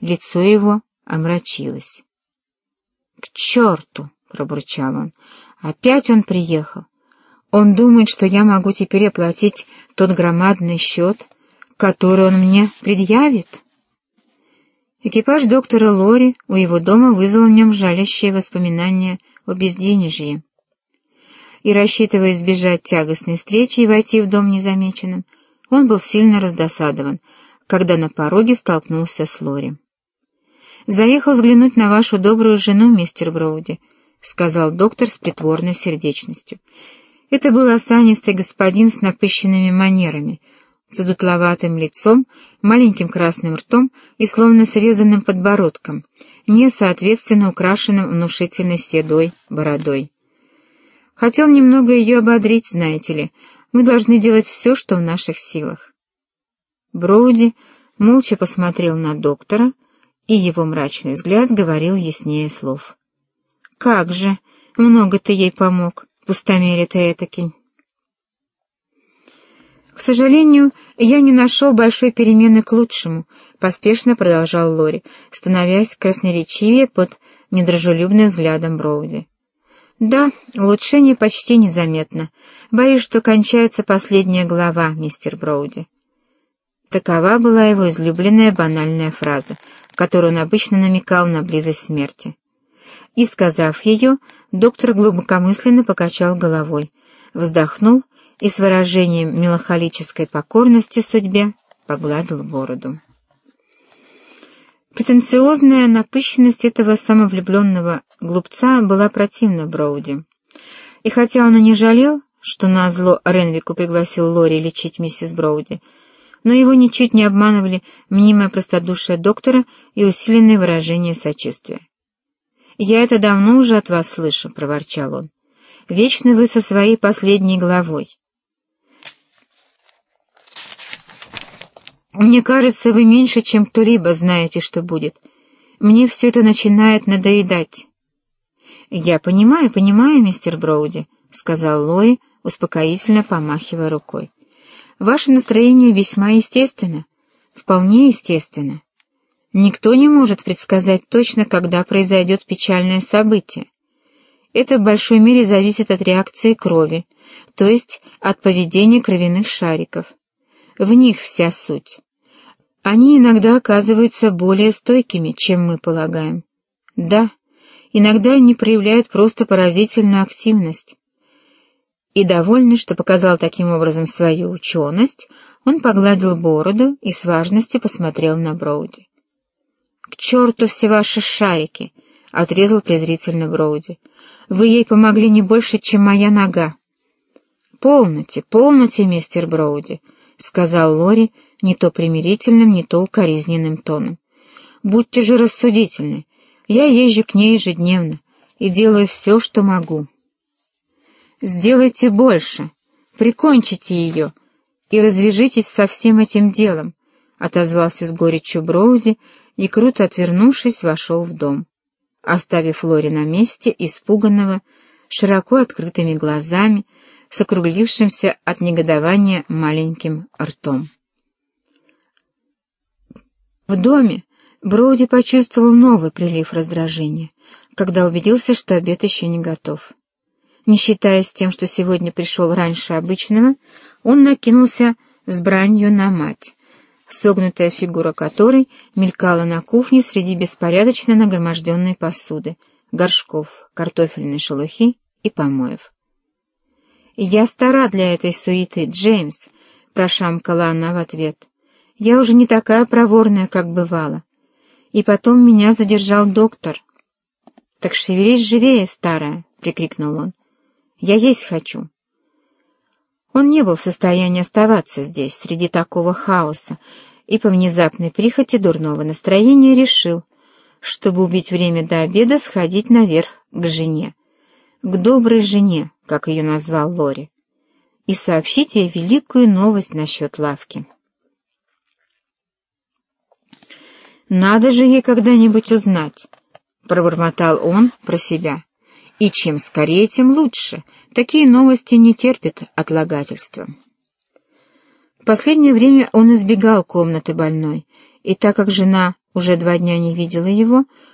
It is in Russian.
Лицо его омрачилось. «К черту!» — пробурчал он. «Опять он приехал. Он думает, что я могу теперь оплатить тот громадный счет, который он мне предъявит?» Экипаж доктора Лори у его дома вызвал в нем жалящие воспоминания о безденежье. И, рассчитывая избежать тягостной встречи и войти в дом незамеченным, он был сильно раздосадован, когда на пороге столкнулся с Лори. «Заехал взглянуть на вашу добрую жену, мистер Броуди», — сказал доктор с притворной сердечностью. Это был осанистый господин с напыщенными манерами, с дутловатым лицом, маленьким красным ртом и словно срезанным подбородком, не соответственно украшенным внушительной седой бородой. Хотел немного ее ободрить, знаете ли. Мы должны делать все, что в наших силах. Броуди молча посмотрел на доктора, и его мрачный взгляд говорил яснее слов. «Как же! Много ты ей помог, пустомерие ты этакий!» «К сожалению, я не нашел большой перемены к лучшему», — поспешно продолжал Лори, становясь красноречивее под недружелюбным взглядом Броуди. «Да, улучшение почти незаметно. Боюсь, что кончается последняя глава, мистер Броуди. Такова была его излюбленная банальная фраза, которую он обычно намекал на близость смерти. И, сказав ее, доктор глубокомысленно покачал головой, вздохнул и с выражением меланхолической покорности судьбе погладил бороду. Претенциозная напыщенность этого самовлюбленного глупца была противна Броуди. И хотя он и не жалел, что назло Ренвику пригласил Лори лечить миссис Броуди, но его ничуть не обманывали мнимое простодушие доктора и усиленное выражение сочувствия. «Я это давно уже от вас слышу», — проворчал он. «Вечно вы со своей последней головой». «Мне кажется, вы меньше, чем кто-либо знаете, что будет. Мне все это начинает надоедать». «Я понимаю, понимаю, мистер Броуди», — сказал Лори, успокоительно помахивая рукой. Ваше настроение весьма естественно, вполне естественно. Никто не может предсказать точно, когда произойдет печальное событие. Это в большой мере зависит от реакции крови, то есть от поведения кровяных шариков. В них вся суть. Они иногда оказываются более стойкими, чем мы полагаем. Да, иногда они проявляют просто поразительную активность. И, довольный, что показал таким образом свою ученость, он погладил бороду и с важностью посмотрел на Броуди. «К черту все ваши шарики!» — отрезал презрительно Броуди. «Вы ей помогли не больше, чем моя нога». «Полноте, полноте, мистер Броуди», — сказал Лори не то примирительным, не то укоризненным тоном. «Будьте же рассудительны. Я езжу к ней ежедневно и делаю все, что могу». Сделайте больше, прикончите ее и развяжитесь со всем этим делом, — отозвался с горечью Броуди и, круто отвернувшись, вошел в дом, оставив Лори на месте, испуганного, широко открытыми глазами, с округлившимся от негодования маленьким ртом. В доме Броуди почувствовал новый прилив раздражения, когда убедился, что обед еще не готов. Не считаясь тем, что сегодня пришел раньше обычного, он накинулся с бранью на мать, согнутая фигура которой мелькала на кухне среди беспорядочно нагроможденной посуды, горшков, картофельной шелухи и помоев. «Я стара для этой суеты, Джеймс», — прошамкала она в ответ. «Я уже не такая проворная, как бывала. И потом меня задержал доктор». «Так шевелись живее, старая!» — прикрикнул он. Я есть хочу». Он не был в состоянии оставаться здесь, среди такого хаоса, и по внезапной прихоти дурного настроения решил, чтобы убить время до обеда, сходить наверх к жене, к доброй жене, как ее назвал Лори, и сообщить ей великую новость насчет лавки. «Надо же ей когда-нибудь узнать», — пробормотал он про себя. И чем скорее, тем лучше. Такие новости не терпят отлагательства. В последнее время он избегал комнаты больной и так как жена уже два дня не видела его,